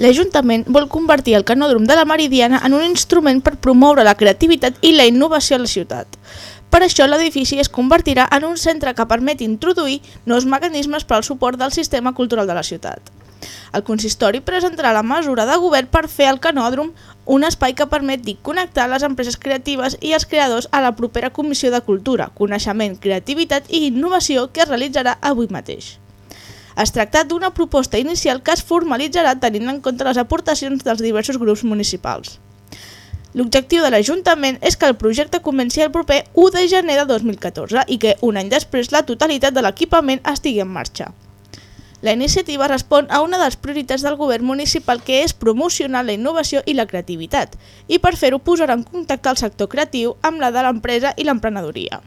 L'Ajuntament vol convertir el canòdrom de la Meridiana en un instrument per promoure la creativitat i la innovació a la ciutat. Per això l'edifici es convertirà en un centre que permet introduir nous mecanismes per al suport del sistema cultural de la ciutat. El consistori presentarà la mesura de govern per fer al canòdrom un espai que permeti connectar les empreses creatives i els creadors a la propera Comissió de Cultura, Coneixement, Creativitat i Innovació que es realitzarà avui mateix. Es tracta d'una proposta inicial que es formalitzarà tenint en compte les aportacions dels diversos grups municipals. L'objectiu de l'Ajuntament és que el projecte comenci el proper 1 de gener de 2014 i que un any després la totalitat de l'equipament estigui en marxa. La iniciativa respon a una de les prioritats del govern municipal que és promocionar la innovació i la creativitat i per fer-ho posarà en contacte el sector creatiu amb la de l'empresa i l'emprenedoria.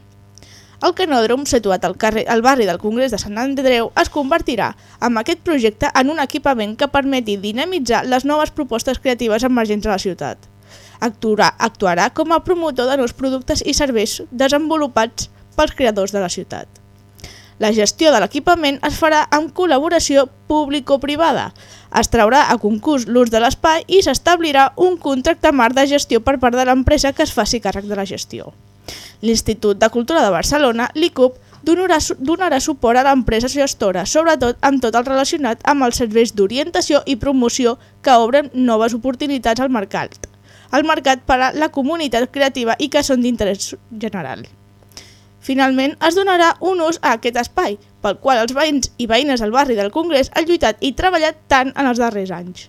El canòdrom, situat al, carrer, al barri del Congrés de Sant Andreu, es convertirà amb aquest projecte en un equipament que permeti dinamitzar les noves propostes creatives emergents a la ciutat. Actuarà, actuarà com a promotor de nous productes i serveis desenvolupats pels creadors de la ciutat. La gestió de l'equipament es farà amb col·laboració público-privada. Es traurà a concurs l'ús de l'espai i s'establirà un contracte marc de gestió per part de l'empresa que es faci càrrec de la gestió. L'Institut de Cultura de Barcelona, l'ICUP, donarà, donarà suport a l'empresa gestora, sobretot amb tot el relacionat amb els serveis d'orientació i promoció que obren noves oportunitats al mercat, al mercat per a la comunitat creativa i que són d'interès general. Finalment, es donarà un ús a aquest espai, pel qual els veïns i veïnes del barri del Congrés han lluitat i treballat tant en els darrers anys.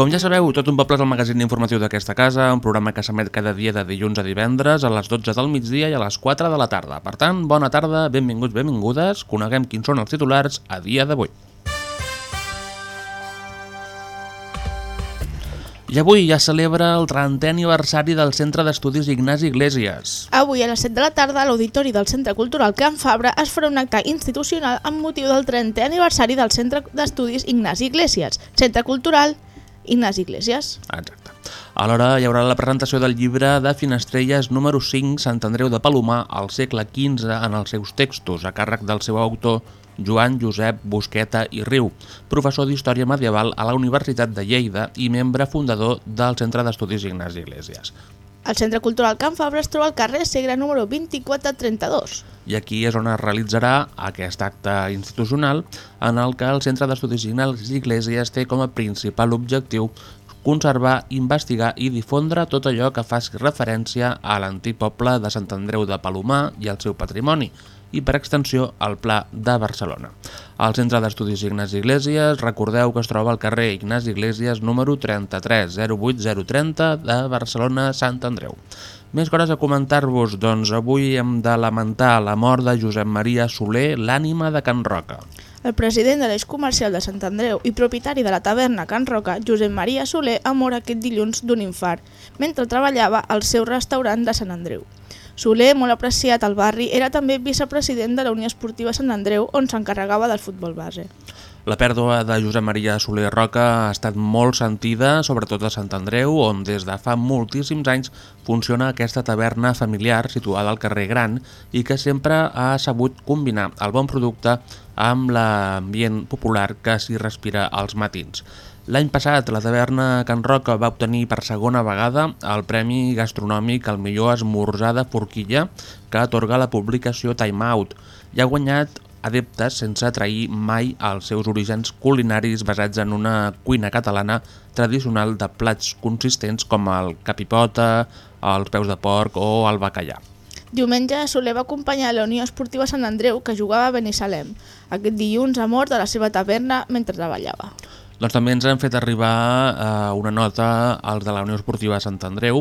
Com ja sabeu, Tot un poble és el magazín informatiu d'aquesta casa, un programa que s'emet cada dia de dilluns a divendres a les 12 del migdia i a les 4 de la tarda. Per tant, bona tarda, benvinguts, benvingudes, coneguem quins són els titulars a dia d'avui. I avui ja celebra el 30è aniversari del Centre d'Estudis Ignasi Iglesias. Avui a les 7 de la tarda a l'Auditori del Centre Cultural Can Fabra es farà un acte institucional amb motiu del 30è aniversari del Centre d'Estudis Ignasi Iglesias, Centre Cultural Ignasi Iglesias. Exacte. Alhora hi haurà la presentació del llibre de Finestrelles número 5, Sant Andreu de Palomar, al segle XV, en els seus textos, a càrrec del seu autor Joan Josep Busqueta i Riu, professor d'Història Medieval a la Universitat de Lleida i membre fundador del Centre d'Estudis Ignasi Iglesias. El Centre Cultural Can Fabra es troba al carrer Segre número 2432. I aquí és on es realitzarà aquest acte institucional en el que el Centre d'Estudis Ignasi Iglesias té com a principal objectiu conservar, investigar i difondre tot allò que faci referència a l'antic poble de Sant Andreu de Palomar i al seu patrimoni, i per extensió al Pla de Barcelona. El Centre d'Estudis Ignasi Iglesias, recordeu que es troba al carrer Ignasi Iglesias número 33 08030 de Barcelona Sant Andreu. Més coses a comentar-vos, doncs avui hem de lamentar la mort de Josep Maria Soler, l'ànima de Can Roca. El president de l'eix comercial de Sant Andreu i propietari de la taverna Can Roca, Josep Maria Soler, ha mort aquest dilluns d'un infart, mentre treballava al seu restaurant de Sant Andreu. Soler, molt apreciat al barri, era també vicepresident de la Unió Esportiva Sant Andreu, on s'encarregava del futbol base. La pèrdua de Josep Maria Soler Roca ha estat molt sentida, sobretot a Sant Andreu, on des de fa moltíssims anys funciona aquesta taverna familiar situada al carrer Gran i que sempre ha sabut combinar el bon producte amb l'ambient popular que s'hi respira als matins. L'any passat, la taverna Can Roca va obtenir per segona vegada el Premi Gastronòmic al millor esmorzar de forquilla que atorga la publicació Time Out i ha guanyat adeptes sense trair mai els seus orígens culinaris basats en una cuina catalana tradicional de plats consistents com el capipota, els peus de porc o el bacallà. Diumenge, Soler va acompanyar la Unió Esportiva Sant Andreu, que jugava a Benissalem. Aquest dilluns ha mort a la seva taverna mentre treballava. Doncs també ens han fet arribar eh, una nota als de la Unió Esportiva Sant Andreu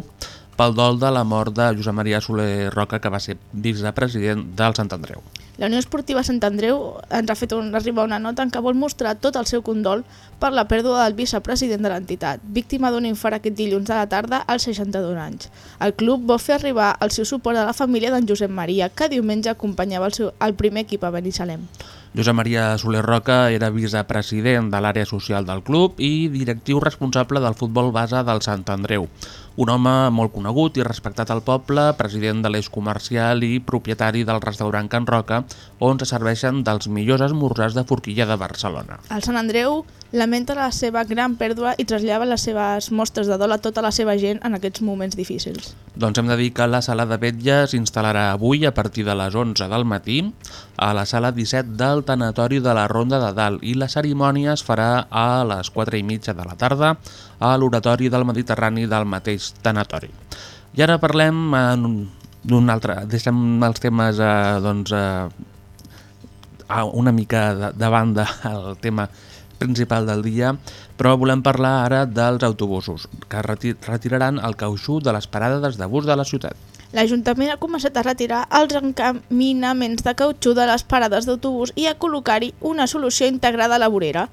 pel dol de la mort de Josep Maria Soler Roca, que va ser vicepresident del Sant Andreu. La Unió Esportiva Sant Andreu ens ha fet un, arribar una nota en què vol mostrar tot el seu condol per la pèrdua del vicepresident de l'entitat, víctima d'un infart aquest dilluns de la tarda als 62 anys. El club vol fer arribar el seu suport a la família d'en Josep Maria, que diumenge acompanyava el, seu, el primer equip a Benissalem. Josep Maria Soler Roca era vicepresident de l'àrea social del club i directiu responsable del futbol base del Sant Andreu. Un home molt conegut i respectat al poble, president de l'eix comercial i propietari del restaurant Can Roca, on se serveixen dels millors esmorzars de forquilla de Barcelona. El Sant Andreu lamenta la seva gran pèrdua i trasllava les seves mostres de dol a tota la seva gent en aquests moments difícils. Doncs hem de dir que la sala de vetlla s'instal·larà avui a partir de les 11 del matí a la sala 17 del tanatori de la Ronda de Dalt i la cerimònia es farà a les 4 i mitja de la tarda a l'oratori del Mediterrani del mateix tanatori. I ara parlem d'un altre, deixem els temes eh, doncs, eh, una mica de, de banda el tema principal del dia, però volem parlar ara dels autobusos, que reti retiraran el cautxú de les parades de bus de la ciutat. L'Ajuntament ha començat a retirar els encaminaments de cautxú de les parades d'autobús i a col·locar-hi una solució integrada a la vorera.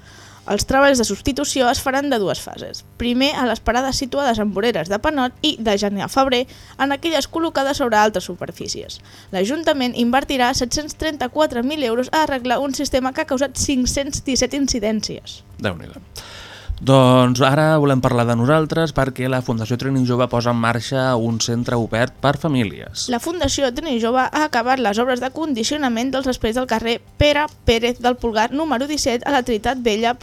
Els treballs de substitució es faran de dues fases. Primer, a les parades situades en voreres de panot i, de gener a febrer, en aquelles col·locades sobre altres superfícies. L'Ajuntament invertirà 734.000 euros a arreglar un sistema que ha causat 517 incidències. déu nhi Doncs ara volem parlar de nosaltres perquè la Fundació Trini Jove posa en marxa un centre obert per famílies. La Fundació Trini Jove ha acabat les obres de condicionament dels espais del carrer Pere Pérez del Pulgar número 17 a la Trinitat Vella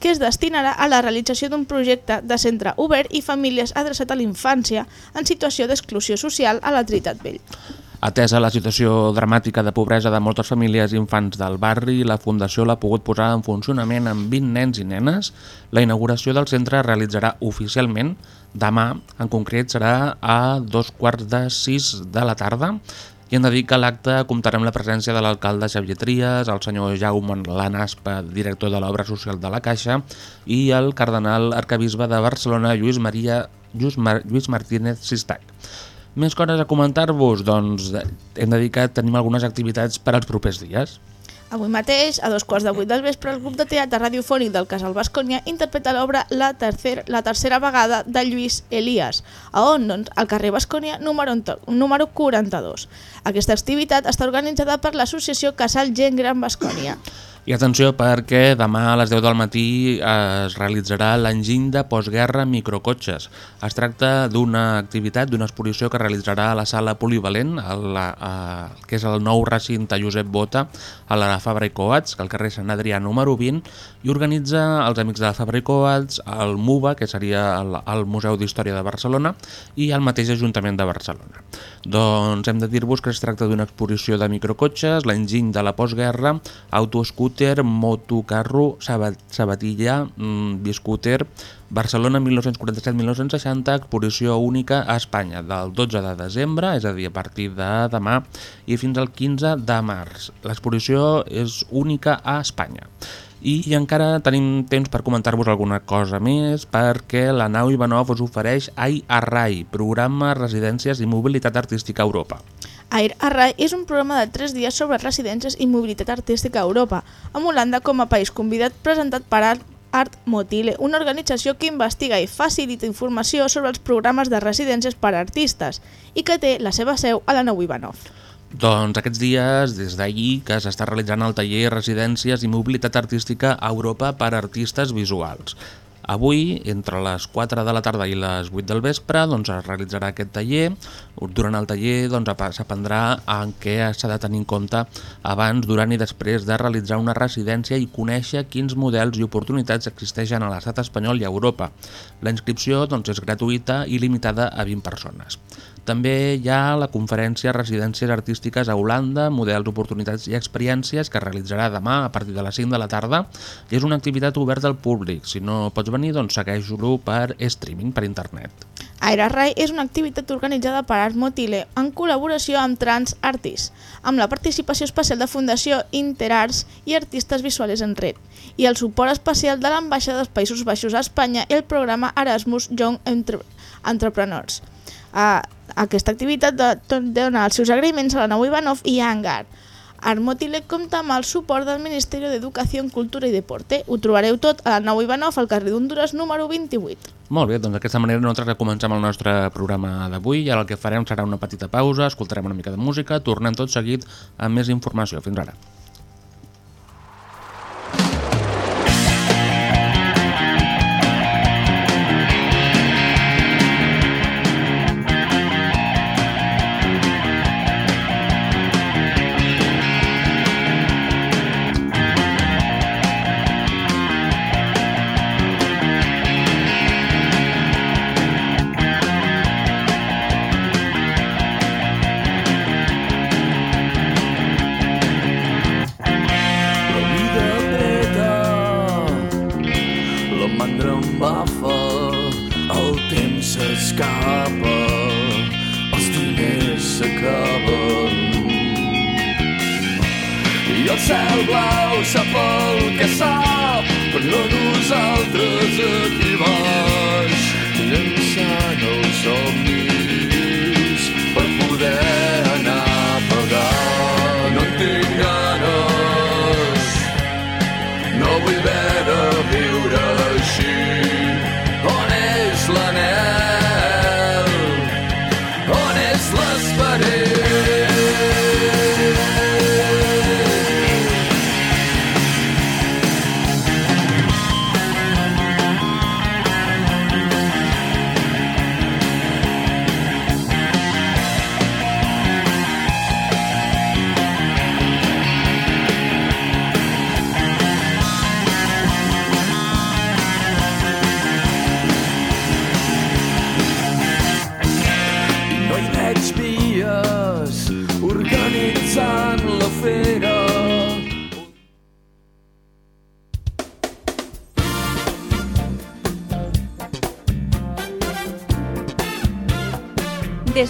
que es destinarà a la realització d'un projecte de centre obert i famílies adreçat a la infància en situació d'exclusió social a la Trinitat Vella. Atesa la situació dramàtica de pobresa de moltes famílies i infants del barri, la Fundació l'ha pogut posar en funcionament amb 20 nens i nenes. La inauguració del centre es realitzarà oficialment demà, en concret serà a dos quarts de sis de la tarda, i hem de dir que l'acte comptarà amb la presència de l'alcalde Xavier Trias, el senyor Jaume Lanaspa, director de l'obra social de la Caixa, i el cardenal arcabisbe de Barcelona, Lluís, Maria, Lluís, Mar, Lluís Martínez Sistac. Més coses a comentar-vos? Doncs hem de dir que tenim algunes activitats per als propers dies. Avui mateix, a dos quarts de vuit del vespre, el grup de teatre radiofònic del Casal Bascònia interpreta l'obra la, tercer, la tercera vegada de Lluís Elias, a on, doncs, al carrer Bascònia número, número 42. Aquesta activitat està organitzada per l'associació Casal Gent Gran Bascònia. I atenció perquè demà a les 10 del matí es realitzarà l'enginy de postguerra microcotxes. Es tracta d'una activitat, d'una exposició que realitzarà a la sala polivalent, a la, a, que és el nou recinte Josep Bota, a la Fabra i Coats, al carrer Sant Adrià número 20, i organitza els Amics de la Fabra i Coats, el MUBA, que seria el, el Museu d'Història de Barcelona, i el mateix Ajuntament de Barcelona. Doncs hem de dir-vos que es tracta d'una exposició de microcotxes, l'enginy de la postguerra, autoscooter, motocarro, sabat, sabatilla, mmm, biscooter, Barcelona 1947-1960, exposició única a Espanya, del 12 de desembre, és a dir, a partir de demà, i fins al 15 de març. L'exposició és única a Espanya. I encara tenim temps per comentar-vos alguna cosa més perquè la nau Ivanov us ofereix AI Arrai, programa Residències i Mobilitat Artística a Europa. Air Arrai és un programa de 3 dies sobre residències i mobilitat artística a Europa, amb Holanda com a país convidat presentat per Art Motile, una organització que investiga i facilita informació sobre els programes de residències per a artistes i que té la seva seu a la nau Ivanov. Doncs aquests dies, des d'ahir, que s'està realitzant el taller Residències i Mobilitat Artística a Europa per a Artistes Visuals. Avui, entre les 4 de la tarda i les 8 del vespre, doncs es realitzarà aquest taller. Durant el taller doncs, s'aprendrà en què s'ha de tenir en compte abans, durant i després de realitzar una residència i conèixer quins models i oportunitats existeixen a l'estat espanyol i a Europa. La inscripció doncs, és gratuïta i limitada a 20 persones. També hi ha la conferència Residències Artístiques a Holanda, Models, Oportunitats i Experiències, que es realitzarà demà a partir de les 5 de la tarda i és una activitat oberta al públic. Si no pots venir, doncs segueix-lo per streaming, per internet. Aire Rai és una activitat organitzada per Art Motile en col·laboració amb Trans Artists, amb la participació especial de Fundació Interarts i Artistes Visuales en Red, i el suport especial de l'Ambaixada dels Països Baixos a Espanya i el programa Erasmus Young Entre Entrepreneurs. Uh, aquesta activitat dona els seus agraïments a la Nau Ivanov i a Hangar. Art Motile compta amb el suport del Ministeri d'Educació, Cultura i Deporte. Ho trobareu tot a la Nau Ivanov, al carrer d'Honduras, número 28. Molt bé, doncs d'aquesta manera nosaltres comencem el nostre programa d'avui i el que farem serà una petita pausa, escoltarem una mica de música, tornem tot seguit amb més informació. Fins ara.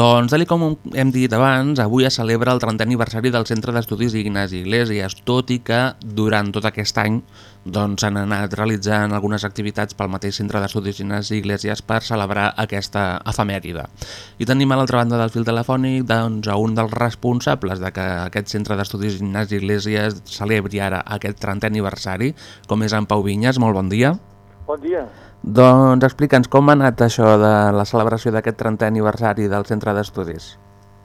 Doncs, tal com hem dit abans, avui es celebra el 30è aniversari del Centre d'Estudis Ignasi Iglesias, tot i que durant tot aquest any doncs, s'han anat realitzant algunes activitats pel mateix Centre d'Estudis Ignasi Iglesias per celebrar aquesta efemèride. I tenim a l'altra banda del fil telefònic doncs, a un dels responsables de que aquest Centre d'Estudis Ignasi Iglesias celebri ara aquest 30è aniversari, com és en Pau Vinyes. Molt bon dia. Bon dia. Doncs explica'ns com ha anat això de la celebració d'aquest 30è aniversari del Centre d'Estudis.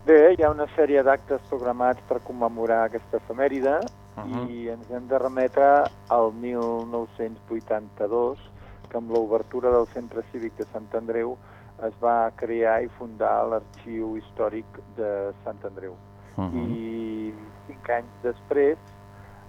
Bé, hi ha una sèrie d'actes programats per commemorar aquesta efemèride uh Mhm. -huh. i ens hem de remetre al 1982, que amb l'obertura del Centre Cívic de Sant Andreu es va crear i fundar l'Arxiu Històric de Sant Andreu. Uh -huh. I cinc anys després,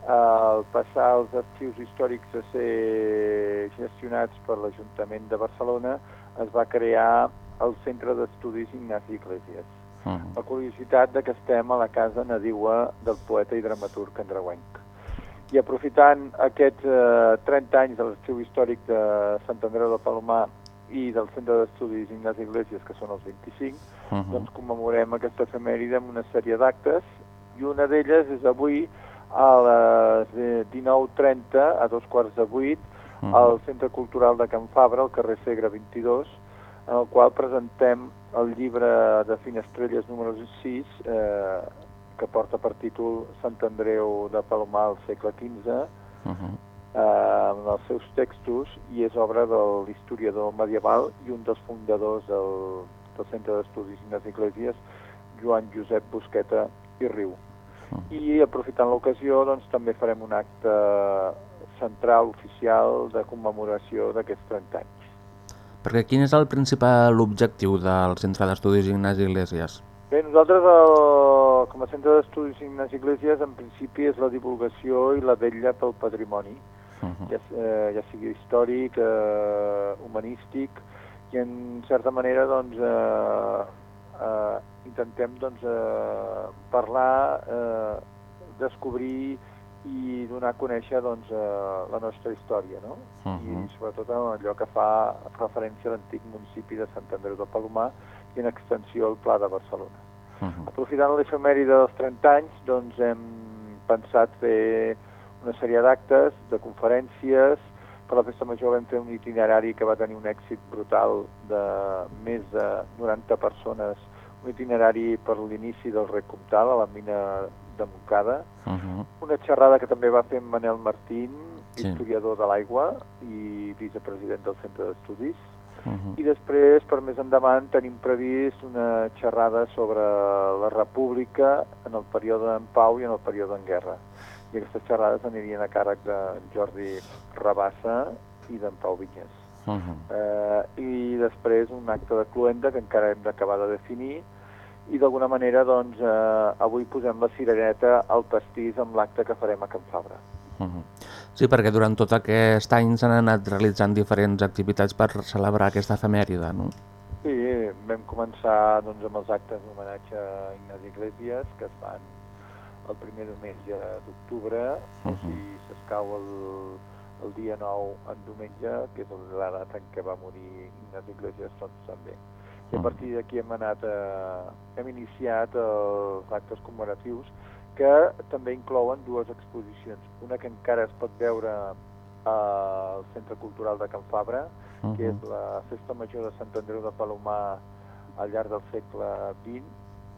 al passar els arxius històrics a ser gestionats per l'Ajuntament de Barcelona, es va crear el Centre d'Estudis Ignasi Iglesias. Uh -huh. La curiositat de que estem a la casa nadiua del poeta i dramaturg andreuenc. I aprofitant aquests eh, 30 anys de l'Arxiu Històric de Sant Andreu de Palomar i del Centre d'Estudis Ignasi Iglesias, que són els 25, Uh -huh. doncs commemorem aquesta efemèride amb una sèrie d'actes i una d'elles és avui a les eh, 19.30, a dos quarts de vuit, Mhm. al Centre Cultural de Can Fabra, al carrer Segre 22, en el qual presentem el llibre de Finestrelles número 6, eh, que porta per títol Sant Andreu de Palomar al segle XV, Uh -huh. eh, amb els seus textos, i és obra de l'historiador medieval i un dels fundadors del, del Centre d'Estudis Ignasi Iglesias, Joan Josep Busqueta i Riu. I aprofitant l'ocasió, doncs, també farem un acte central, oficial, de commemoració d'aquests 30 anys. Perquè quin és el principal objectiu del Centre d'Estudis Ignasi Iglesias? Bé, nosaltres, el, com a centre d'estudis Ignasi Iglesias, en principi és la divulgació i la vetlla pel patrimoni, Uh -huh. ja, eh, ja sigui històric, eh, humanístic, i en certa manera doncs, eh, eh, intentem doncs, eh, parlar, eh, descobrir i donar a conèixer doncs, eh, la nostra història, no? Uh -huh. I sobretot en allò que fa referència a l'antic municipi de Sant Andreu de Palomar i en extensió al Pla de Barcelona. Uh -huh. Aprofitant l'efemèride dels 30 anys, doncs hem pensat fer una sèrie d'actes, de conferències, per la Festa Major vam fer un itinerari que va tenir un èxit brutal de més de 90 persones, un itinerari per l'inici del rec Comtal, a la mina de Montcada, Uh -huh. una xerrada que també va fer en Manel Martín, Sí. historiador de l'aigua i vicepresident del Centre d'Estudis, Uh -huh. i després, per més endavant, tenim previst una xerrada sobre la república en el període en pau i en el període en guerra. I aquestes xerrades anirien a càrrec de Jordi Rabassa i d'en Pau Vinyes. Uh -huh. Eh, I després un acte de cluenda que encara hem d'acabar de definir i d'alguna manera doncs, eh, avui posem la cirereta al pastís amb l'acte que farem a Can Fabra. Uh -huh. Sí, perquè durant tot aquest any s'han anat realitzant diferents activitats per celebrar aquesta efemèride, no? Sí, vam començar doncs, amb els actes d'homenatge a Ignasi Iglesias, que es fan el primer diumenge d'octubre, Uh uh -huh. i s'escau el, el dia 9 en diumenge, que és la data en què va morir Ignasi Iglesias, doncs també. I a Mhm. partir d'aquí hem anat a, hem iniciat els actes commemoratius que també inclouen dues exposicions. Una que encara es pot veure al Centre Cultural de Can Fabra, Uh que és -huh. la Festa Major de Sant Andreu de Palomar al llarg del segle XX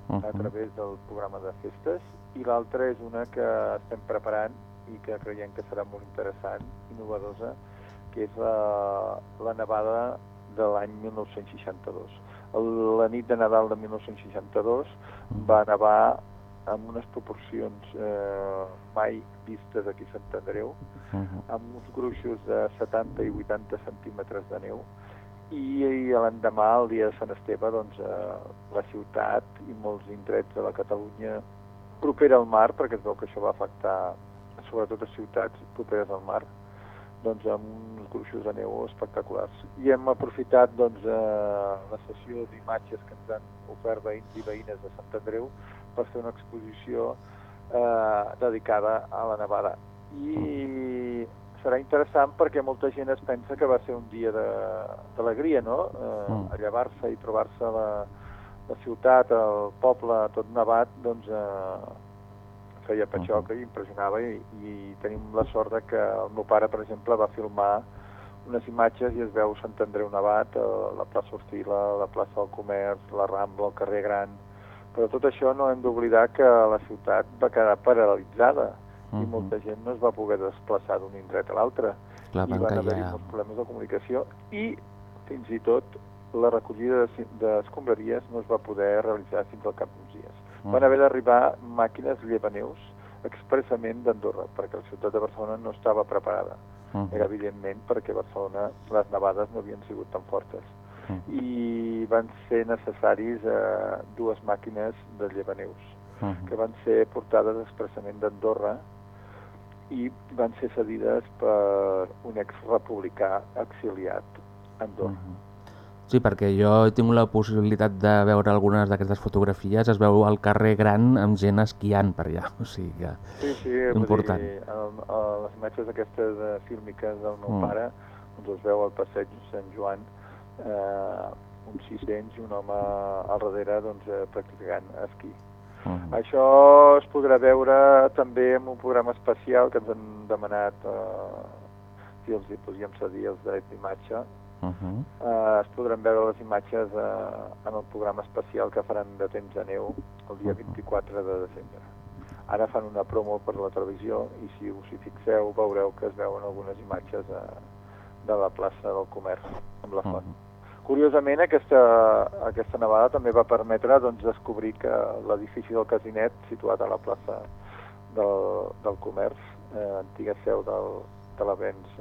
Uh a -huh. través del programa de festes i l'altra és una que estem preparant i que creiem que serà molt interessant i innovadora, que és la, la nevada de l'any 1962. El, la nit de Nadal de 1962 va nevar amb unes proporcions eh, mai vistes aquí a Sant Andreu, Uh -huh. amb uns gruixos de 70 i 80 centímetres de neu i, i l'endemà, el dia de Sant Esteve, doncs, eh, la ciutat i molts indrets de la Catalunya propera al mar, perquè es veu que això va afectar sobretot a ciutats properes al mar, doncs amb uns gruixos de neu espectaculars. I hem aprofitat doncs, eh, la sessió d'imatges que ens han ofert veïns i veïnes de Sant Andreu per fer una exposició eh, dedicada a la nevada. I serà interessant perquè molta gent es pensa que va ser un dia de- d'alegria, no? Eh, Mm. a llevar-se i trobar-se la, la ciutat, el poble tot nevat, doncs eh, feia patxoca i impressionava i, i tenim la sort de que el meu pare, per exemple, va filmar unes imatges i es veu Sant Andreu nevat, eh, la plaça Hostila, la plaça del Comerç, la Rambla, el carrer Gran, però tot això no hem d'oblidar que la ciutat va quedar paralitzada i Mhm. molta gent no es va poder desplaçar d'un indret a l'altre. I van haver-hi molts problemes de comunicació i fins i tot la recollida de- d'escombraries no es va poder realitzar fins al cap d'uns dies. Mhm. Van haver d'arribar màquines llevaneus expressament d'Andorra, perquè la ciutat de Barcelona no estava preparada. Mhm. Era evidentment perquè a Barcelona les nevades no havien sigut tan fortes. Mhm. I van ser necessaris eh, dues màquines de llevaneus Mhm. que van ser portades expressament d'Andorra i van ser cedides per un exrepublicà exiliat a Andorra. Mhm. Sí, perquè jo he tingut la possibilitat de veure algunes d'aquestes fotografies, es veu al carrer Gran amb gent esquiant per allà, o sigui que... Sí, sí, Important. dir, el, el, les imatges aquestes eh, fílmiques del meu Mm. pare, doncs es veu al passeig Sant Joan, eh, uns 600 i un home al darrere doncs, eh, practicant esquí. Mhm. Això es podrà veure també en un programa especial que ens han demanat eh, si els hi podíem cedir els drets d'imatge. Mhm. Eh, es podran veure les imatges eh, en el programa especial que faran de temps de neu el dia 24 de desembre. Ara fan una promo per la televisió i si us hi fixeu veureu que es veuen algunes imatges eh, de la plaça del comerç amb la font. Mhm. Curiosament, aquesta, aquesta nevada també va permetre doncs, descobrir que l'edifici del Casinet, situat a la plaça del, del Comerç, eh, antiga seu del, de l'avenç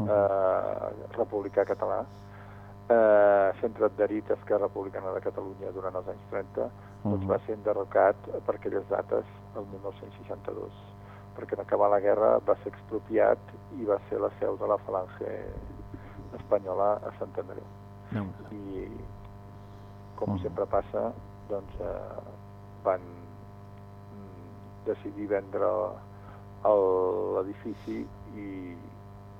eh, republicà català, eh, centre adherit a Esquerra Republicana de Catalunya durant els anys 30, doncs Mhm. va ser enderrocat per aquelles dates, el 1962, perquè en acabar la guerra va ser expropiat i va ser la seu de la falange espanyola a Sant Andreu. Déu-n'hi-do. I, com Mhm. sempre passa, doncs eh, van mm, decidir vendre l'edifici i,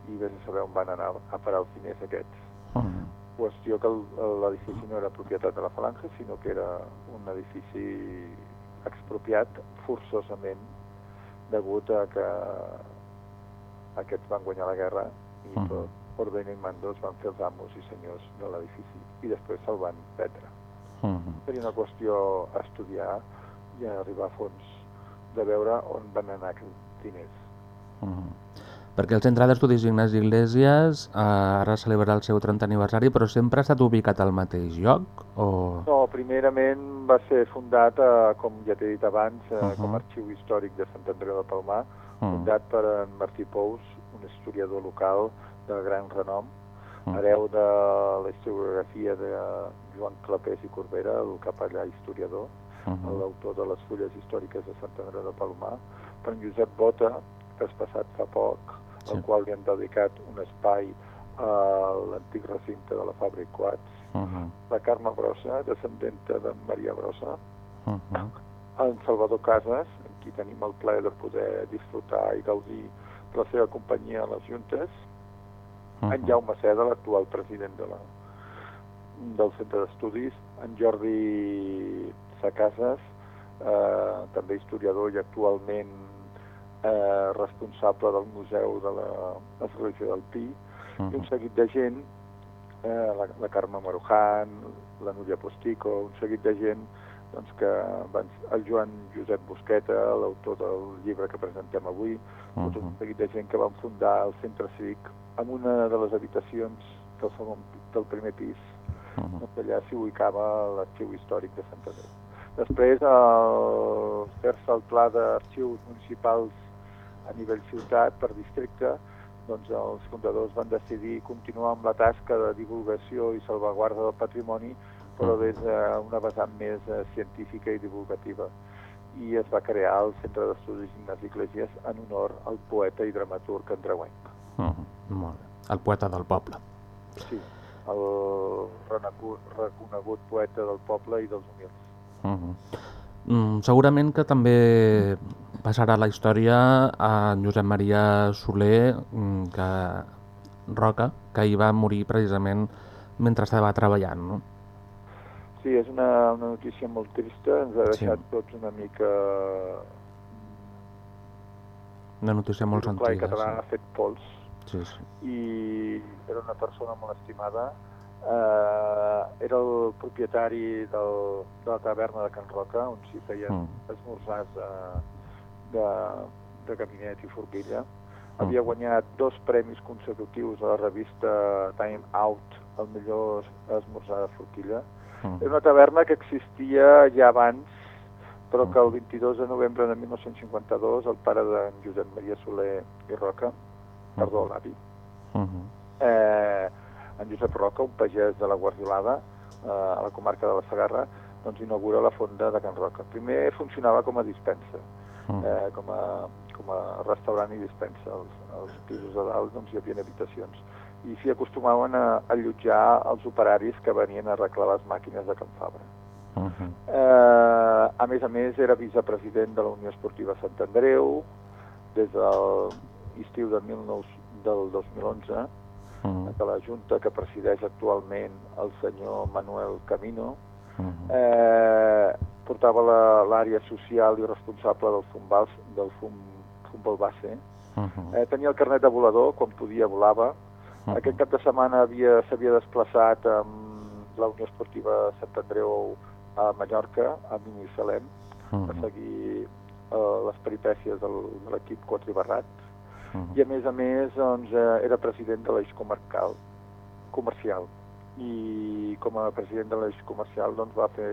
i vés a saber on van anar a parar els diners aquests. Mhm. Qüestió que l'edifici no era propietat de la Falange, sinó que era un edifici expropiat forçosament degut a que aquests van guanyar la guerra i Mhm. tot ordena i mandos van fer els amos i senyors de l'edifici i després se'l van vendre. Mhm. Seria una qüestió a estudiar i a arribar a fons de veure on van anar aquests diners. Mhm. Perquè el Centre d'Estudis Ignasi Iglesias eh, ara celebra el seu 30 aniversari, però sempre ha estat ubicat al mateix lloc? O... No, primerament va ser fundat, eh, com ja t'he dit abans, eh, Mhm. com a arxiu històric de Sant Andreu de Palmar, Mhm. fundat per en Martí Pous, un historiador local de gran renom, Mhm. hereu de la historiografia de Joan Clapés i Corbera, el capellà historiador, Mhm. l'autor de les fulles històriques de Sant Andreu de Palmar, per en Josep Bota, que has passat fa poc, Sí. al qual li han dedicat un espai a l'antic recinte de la fàbrica Quats, Mhm. la Carme Brossa, descendenta de Maria Brossa, Mhm. en Salvador Casas, amb qui tenim el plaer de poder disfrutar i gaudir de la seva companyia a les juntes, en Mhm. Jaume Seda, l'actual president de la, del centre d'estudis, en Jordi Sacasas, eh, també historiador i actualment eh, responsable del Museu de l'Església del Pi, i un Mhm. seguit de gent, eh, la, la Carme Marujan, la Núria Postico, un seguit de gent doncs, que van, el Joan Josep Busqueta, l'autor del llibre que presentem avui, tot un Mhm. seguit de gent que van fundar el centre cívic en una de les habitacions del, segon, del primer pis, Mhm. doncs allà s'hi ubicava l'arxiu històric de Sant Andreu. Després, al fer-se el pla d'arxius municipals a nivell ciutat per districte, doncs els fundadors van decidir continuar amb la tasca de divulgació i salvaguarda del patrimoni, però Mhm. des d'una vessant més eh, científica i divulgativa. I es va crear el Centre d'Estudis Ignasi Iglesias en honor al poeta i dramaturg andreuenc. Mhm. Molt bé. El poeta del poble. Sí, el reconegut poeta del poble i dels humils. Mhm. Mm, segurament que també passarà a la història a Josep Maria Soler mm, que, Roca, que hi va morir precisament mentre estava treballant, no? Sí, és una, una notícia molt trista, ens ha Sí. deixat tots una mica... Una notícia molt Clar, sentida. català ha fet pols Sí, sí. i era una persona molt estimada. Eh, era el propietari del, de la taverna de Can Roca, on s'hi feien Mm. esmorzars de, de, de gabinet i forquilla. Havia guanyat dos premis consecutius a la revista Time Out, el millor esmorzar de forquilla. Mm. Era una taverna que existia ja abans, però que el 22 de novembre de 1952 el pare de Josep Maria Soler i Roca, perdó, l'avi, Mhm. eh, en Josep Roca, un pagès de la Guardiolada, eh, a la comarca de la Sagarra, doncs inaugura la fonda de Can Roca. Primer funcionava com a dispensa, Eh, com, a, com a restaurant i dispensa. Els, els pisos de dalt doncs, hi havia habitacions. I s'hi acostumaven a allotjar els operaris que venien a arreglar les màquines de Can Fabra. Mhm. Eh, a més a més, era vicepresident de la Unió Esportiva Sant Andreu des de l'estiu de 19, del 2011, Mhm. de la Junta que presideix actualment el senyor Manuel Camino. Mhm. Eh, portava la- l'àrea social i responsable del Fumbals, del Futbol Base. Mhm. Eh, tenia el carnet de volador, quan podia volava. Mhm. Aquest cap de setmana havia s'havia desplaçat amb la Unió Esportiva Sant Andreu a Mallorca, a Binissalem, per Mhm. seguir eh, les peripècies del, de l'equip Quatribarrat. Mhm. I a més a més doncs, eh, era president de l'eix comarcal, comercial. I com a president de l'eix comercial doncs, va fer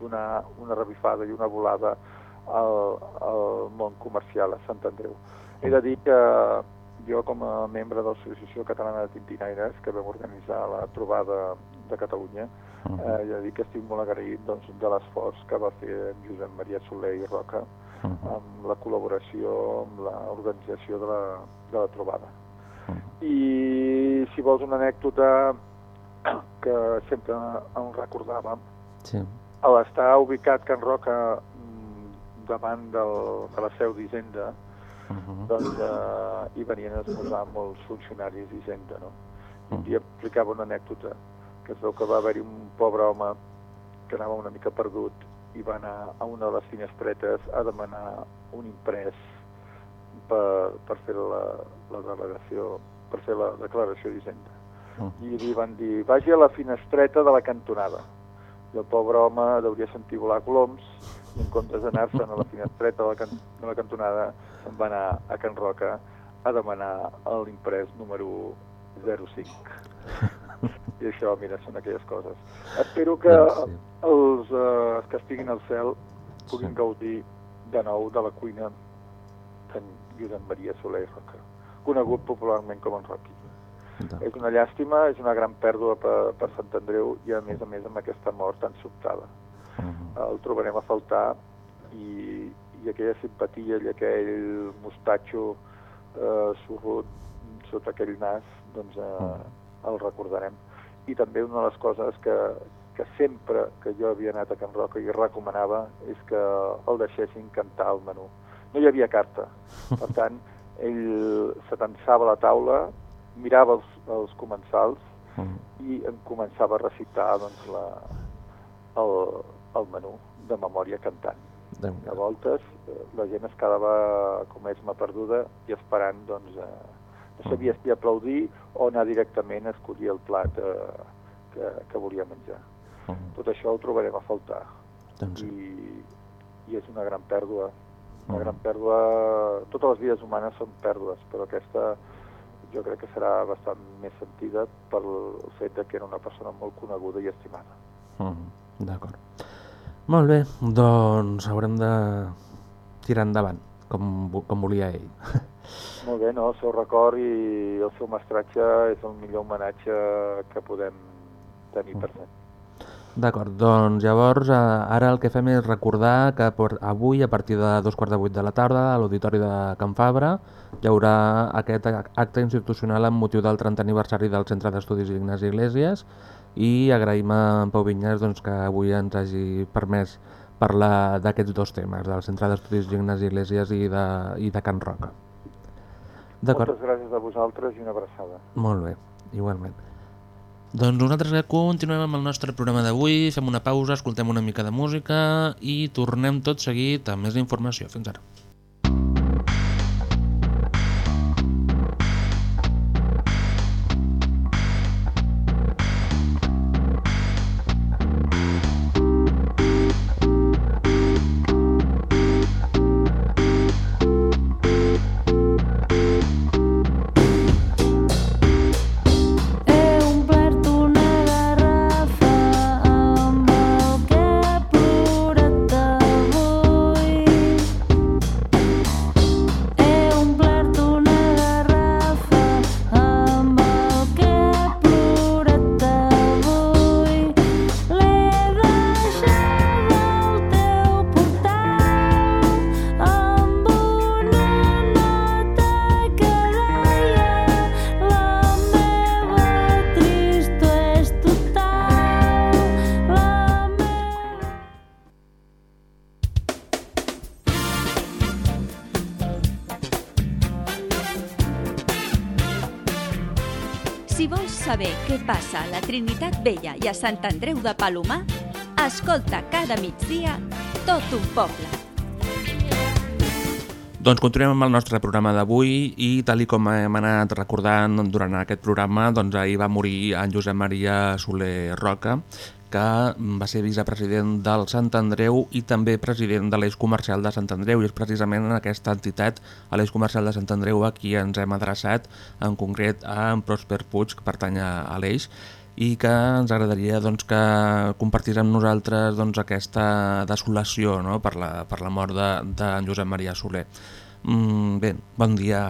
donar una revifada i una volada al, al món comercial a Sant Andreu. He de dir que jo com a membre de l'Associació Catalana de Tintinaires, que vam organitzar la trobada de Catalunya, Uh eh, he de dir que estic molt agraït doncs, de l'esforç que va fer Josep Maria Soler i Roca -huh. amb la col·laboració, amb l'organització de, la, de la trobada. Uh I si vols una anècdota que sempre em recordava, Sí. a l'estar ubicat Can Roca mm, davant del, de la seu d'Hisenda, Uh -huh. doncs eh, hi venien a esmorzar molts funcionaris d'Hisenda, no? I un Mm. dia explicava una anècdota, que es veu que va haver-hi un pobre home que anava una mica perdut i va anar a una de les finestretes a demanar un imprès per, per fer la, la delegació, per fer la declaració d'Hisenda. I li van dir, vagi a la finestreta de la cantonada. I el pobre home deuria sentir volar coloms i en comptes d'anar-se'n a la finestreta de la, can de la cantonada se'n va anar a Can Roca a demanar l'imprès número 05. I això, mira, són aquelles coses. Espero que sí. els eh, que estiguin al cel puguin Sí. gaudir de nou de la cuina d'en Josep Maria Soler Roca, conegut popularment com en Roqui. És una llàstima, és una gran pèrdua per, per Sant Andreu i a més a més amb aquesta mort tan sobtada. uh -huh. El trobarem a faltar i, i aquella simpatia i aquell mostatxo eh, sorrut sota aquell nas, doncs eh, el recordarem. I també una de les coses que, que sempre que jo havia anat a Can Roca i recomanava és que el deixessin cantar al menú. No hi havia carta, per tant, ell s'atensava a la taula, mirava els, els comensals Uh -huh. i em començava a recitar doncs, la, el, el menú de memòria cantant. déu A voltes eh, la gent es quedava com a esma perduda i esperant, doncs, eh, no sabia si aplaudir o anar directament a escollir el plat eh, que, que volia menjar. Uh -huh. Tot això ho trobarem a faltar Doncs i, i és una gran pèrdua. Una Mm. gran pèrdua... Totes les vides humanes són pèrdues, però aquesta jo crec que serà bastant més sentida pel fet de que era una persona molt coneguda i estimada. -huh. D'acord. Molt bé, doncs haurem de tirar endavant, com, com volia ell. Molt bé, no? El seu record i el seu mestratge és el millor homenatge que podem tenir per fer. D'acord, doncs llavors eh, ara el que fem és recordar que per avui a partir de dos quarts de vuit de la tarda a l'Auditori de Can Fabra hi haurà aquest acte institucional amb motiu del 30 aniversari del Centre d'Estudis Ignasi Iglesias i agraïm a en Pau Vinyes doncs, que avui ens hagi permès parlar d'aquests dos temes, del Centre d'Estudis Ignasi Iglesias i de, i de Can Roca. Moltes gràcies a vosaltres i una abraçada. molt bé, igualment. Doncs nosaltres continuem amb el nostre programa d'avui, fem una pausa, escoltem una mica de música i tornem tot seguit amb més informació. Fins ara. Si vols saber què passa a la Trinitat Vella i a Sant Andreu de Palomar, escolta cada migdia tot un poble. Doncs continuem amb el nostre programa d'avui i tal com hem anat recordant durant aquest programa, doncs ahir va morir en Josep Maria Soler Roca, que va ser vicepresident del Sant Andreu i també president de l'Eix Comercial de Sant Andreu, i és precisament en aquesta entitat, a l'Eix Comercial de Sant Andreu, a qui ens hem adreçat, en concret a en Prosper Puig, que pertany a l'Eix, i que ens agradaria doncs, que compartís amb nosaltres doncs, aquesta desolació no? per, la, per la mort de, de Josep Maria Soler. Mm, bé, bon dia,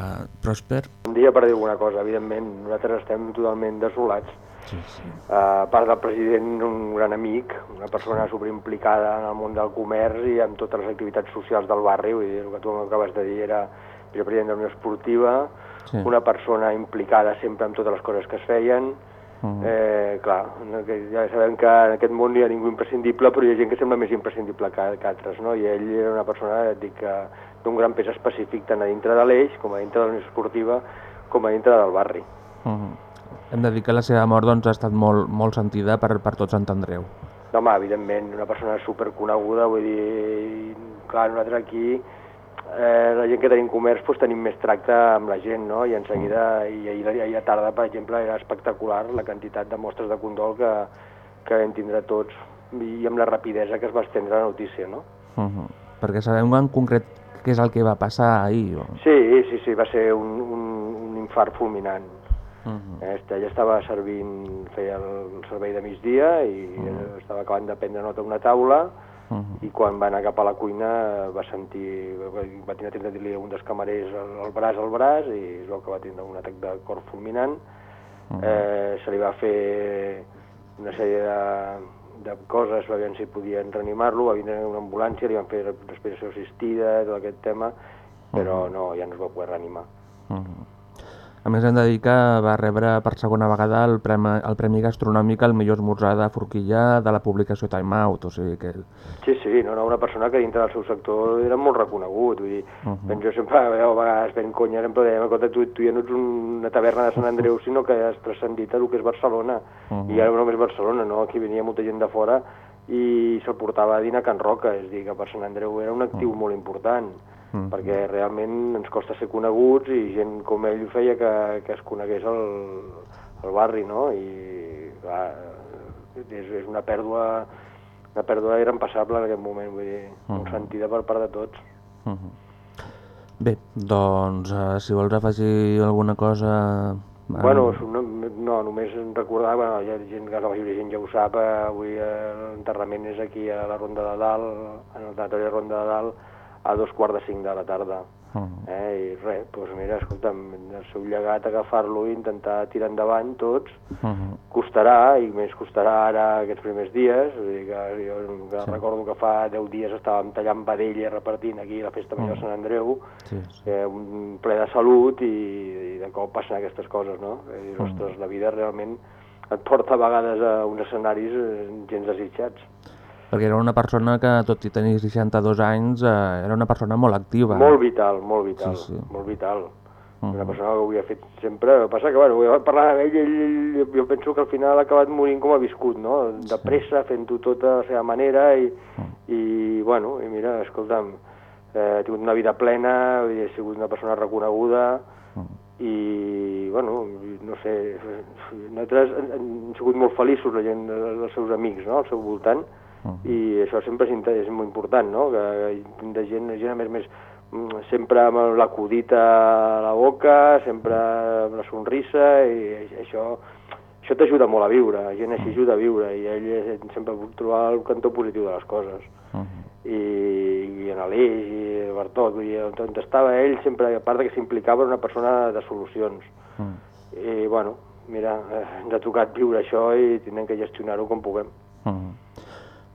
Pròsper. Un dia per dir alguna cosa, evidentment, nosaltres estem totalment desolats. Sí, sí. Uh, a part del president, un gran amic, una persona superimplicada en el món del comerç i en totes les activitats socials del barri, vull dir, el que tu acabes de dir era vicepresident de la Unió Esportiva, Sí. una persona implicada sempre en totes les coses que es feien, Mm. Eh, clar, que ja sabem que en aquest món no hi ha ningú imprescindible, però hi ha gent que sembla més imprescindible que, que altres, no? I ell era una persona, et dic, que d'un gran pes específic tant a dintre de l'eix, com a dintre de la Unió Esportiva, com a dintre del barri. Mm. Hem de dir que la seva mort doncs, ha estat molt, molt sentida per, per tot Sant Andreu. No, home, evidentment, una persona superconeguda, vull dir, clar, nosaltres aquí, eh, la gent que tenim comerç, doncs tenim més tracte amb la gent, no? I en seguida, i ahir, ahir a tarda, per exemple, era espectacular la quantitat de mostres de condol que, que vam tindre tots i amb la rapidesa que es va estendre la notícia, no? Mm -hmm. Perquè sabem en concret què és el que va passar ahir. O... Sí, sí, sí, va ser un, un, un infart fulminant. -hmm. Eh, Ella estava servint, feia el servei de migdia i eh, estava acabant de prendre nota a una taula Mm -hmm. i quan va anar cap a la cuina va sentir, va, tenir de dir-li un dels camarers el, el braç al braç i es veu que va tindre un atac de cor fulminant. Eh, se li va fer una sèrie de, de coses, va veure si podien reanimar-lo, va vindre una ambulància, li van fer respiració assistida, tot aquest tema, però no, ja no es va poder reanimar. Mm -hmm. A més, hem de dir que va rebre per segona vegada el premi, el Premi Gastronòmic al millor esmorzar de forquilla de la publicació Time Out, o sigui que... Sí, sí, no, no, una persona que dintre del seu sector era molt reconegut, vull dir, uh. -huh. jo sempre, a vegades fent conya, sempre dèiem, escolta, tu, tu ja no ets una taverna de Sant Andreu, sinó que has transcendit el que és Barcelona, Uh -huh. i ara no només Barcelona, no? aquí venia molta gent de fora i se'l portava a dinar a Can Roca, és a dir, que per Sant Andreu era un actiu molt important, Mhm. perquè realment ens costa ser coneguts i gent com ell feia que, que es conegués el, el barri, no? I clar, és, és una pèrdua una pèrdua irrempassable en aquest moment, vull dir, Mhm. sentida per part de tots. Uh -huh. Bé, doncs, uh, si vols afegir alguna cosa... eh, Bueno, no, no, només recordar, bueno, hi ha gent que la majoria gent ja ho sap, eh, avui eh, l'enterrament és aquí a la Ronda de Dalt, en el tanatori de Ronda de Dalt, a dos quarts de cinc de la tarda. Uh -huh. Eh, I res, doncs mira, escolta'm, el seu llegat, agafar-lo i intentar tirar endavant tots, Uh -huh. costarà, i més costarà ara aquests primers dies, vull dir que jo que Sí. recordo que fa 10 dies estàvem tallant vedella i repartint aquí a la Festa Major de Sant Andreu, Sí, sí. eh, un ple de salut i, i de cop passen aquestes coses, no? I dius, Mm. ostres, la vida realment et porta a vegades a uns escenaris eh, gens desitjats. Perquè era una persona que, tot i tenir 62 anys, eh, era una persona molt activa. Molt vital, molt vital, Sí, sí. molt vital. Mhm. Una persona que ho havia fet sempre. El que passa que, bueno, parlant amb ell, ell, jo penso que al final ha acabat morint com ha viscut, no? De pressa, fent-ho tot a la seva manera i, Mm. i bueno, i mira, escolta'm, eh, ha tingut una vida plena, ha sigut una persona reconeguda Mm. i, bueno, no sé, nosaltres hem, hem sigut molt feliços, la gent, els seus amics, no?, al seu voltant, Mm. i això sempre és, molt important, no?, que de gent, gent a més, més mm, sempre amb l'acudit a la boca, sempre amb la sonrisa, i això, això t'ajuda molt a viure, la gent així ajuda a viure, i ell eh, sempre vol trobar el cantó positiu de les coses. Uh -huh. I, i en l'Eix i vull dir, on, on estava ell sempre, a part que s'implicava, una persona de solucions. Mm. I, bueno, mira, eh, ens ha tocat viure això i tindrem que gestionar-ho com puguem. Mm.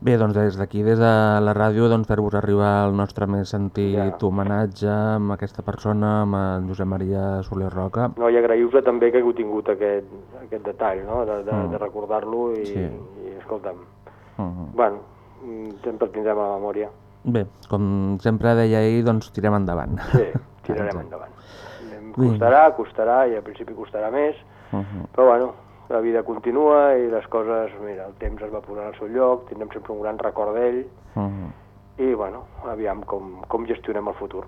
Bé, doncs des d'aquí, des de la ràdio, doncs, fer-vos arribar el nostre més sentit Ja. homenatge amb aquesta persona, amb en Josep Maria Soler Roca. No, I agraïu-vos també que hagueu tingut aquest, aquest detall, no?, de, de, Mm. de recordar-lo i, Sí. i, escolta'm, Mm. bueno, mm, sempre tindrem a la memòria. Bé, com sempre deia ell, doncs tirem endavant. Sí, tirarem endavant. Costarà, costarà, i al principi costarà més, Mhm. però bueno, la vida continua i les coses, mira, el temps es va posar al seu lloc, tindrem sempre un gran record d'ell, Mhm. i bueno, aviam com, com gestionem el futur.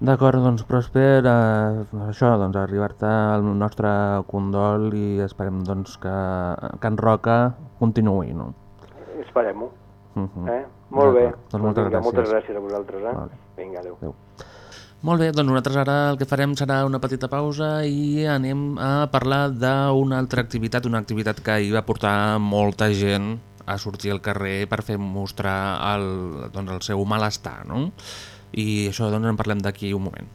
D'acord, doncs Pròsper, eh, això, doncs arribar-te al nostre condol i esperem doncs que Can Roca continuï, no? Esperem-ho. Mhm. Eh? Molt bé. Doncs moltes vinga, gràcies. Moltes gràcies a vosaltres. Eh? Vale. Vinga, adéu. Adéu. Molt bé, doncs nosaltres ara el que farem serà una petita pausa i anem a parlar d'una altra activitat, una activitat que hi va portar molta gent a sortir al carrer per fer mostrar el, doncs, el seu malestar, no? i això doncs en parlem d'aquí un moment.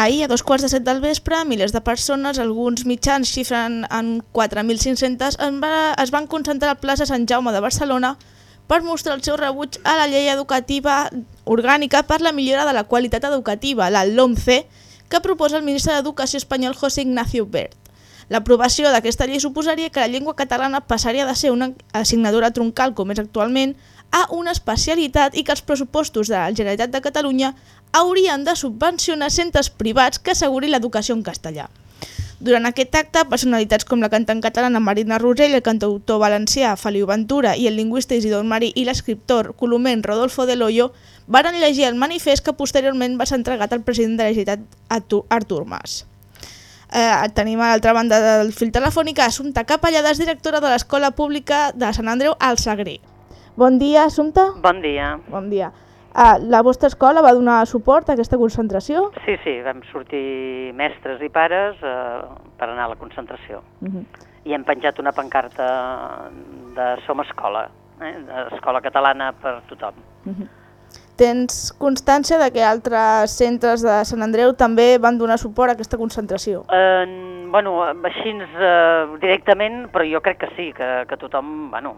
Ahir, a dos quarts de set del vespre, milers de persones, alguns mitjans xifren en 4.500, en va, es van concentrar a plaça Sant Jaume de Barcelona per mostrar el seu rebuig a la llei educativa orgànica per la millora de la qualitat educativa, la LOMCE, que proposa el ministre d'Educació espanyol José Ignacio Bert. L'aprovació d'aquesta llei suposaria que la llengua catalana passaria de ser una assignatura troncal, com és actualment, a una especialitat i que els pressupostos de la Generalitat de Catalunya haurien de subvencionar centres privats que assegurin l'educació en castellà. Durant aquest acte, personalitats com la cantant catalana Marina Rosell, el cantautor valencià Feliu Ventura i el lingüista Isidor Marí i l'escriptor coloment Rodolfo de Loyo varen llegir el manifest que posteriorment va ser entregat al president de la Generalitat Artur Mas. Eh, tenim a l'altra banda del fil telefònic Assumpta Capellades, directora de l'Escola Pública de Sant Andreu al Sagré. Bon dia, Assumpta. Bon dia. Bon dia. Uh, la vostra escola va donar suport a aquesta concentració? Sí, sí, vam sortir mestres i pares eh, per anar a la concentració. Uh -huh. I hem penjat una pancarta de Som Escola, eh? Escola Catalana per tothom. Uh -huh. Tens constància de que altres centres de Sant Andreu també van donar suport a aquesta concentració? Eh, bueno, així eh, directament, però jo crec que sí, que, que tothom, bueno,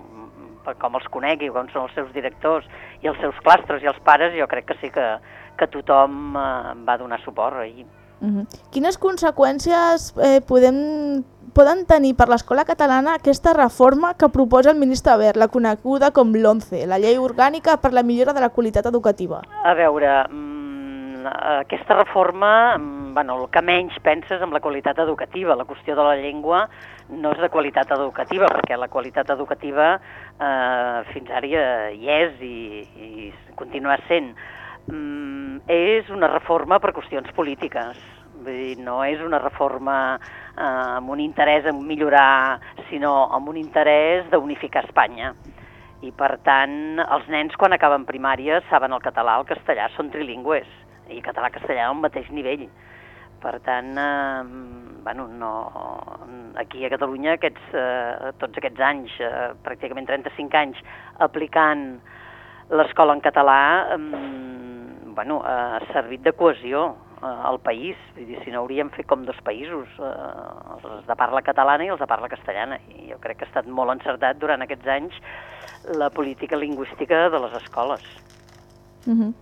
com els conegui, com són els seus directors i els seus clastres i els pares, jo crec que sí que, que tothom eh, va donar suport ahir. Uh -huh. Quines conseqüències eh, podem, poden tenir per l'escola catalana aquesta reforma que proposa el ministre Bert, la coneguda com l'ONCE, la llei orgànica per la millora de la qualitat educativa? A veure, mm, aquesta reforma, mm, bueno, el que menys penses amb la qualitat educativa, la qüestió de la llengua no és de qualitat educativa, perquè la qualitat educativa eh, fins ara hi és i, i continua sent. Mm, és una reforma per qüestions polítiques, Vull dir, no és una reforma eh, amb un interès en millorar, sinó amb un interès d'unificar Espanya. I per tant, els nens quan acaben primària saben el català, el castellà, són trilingües, i català-castellà al mateix nivell. Per tant, eh, bueno, no, aquí a Catalunya aquests, eh, tots aquests anys, eh, pràcticament 35 anys, aplicant l'escola en català, eh, bueno, ha servit de cohesió al país. Vull dir, si no hauríem fet com dos països, eh, els de parla catalana i els de parla castellana. I jo crec que ha estat molt encertat durant aquests anys la política lingüística de les escoles. Mhm.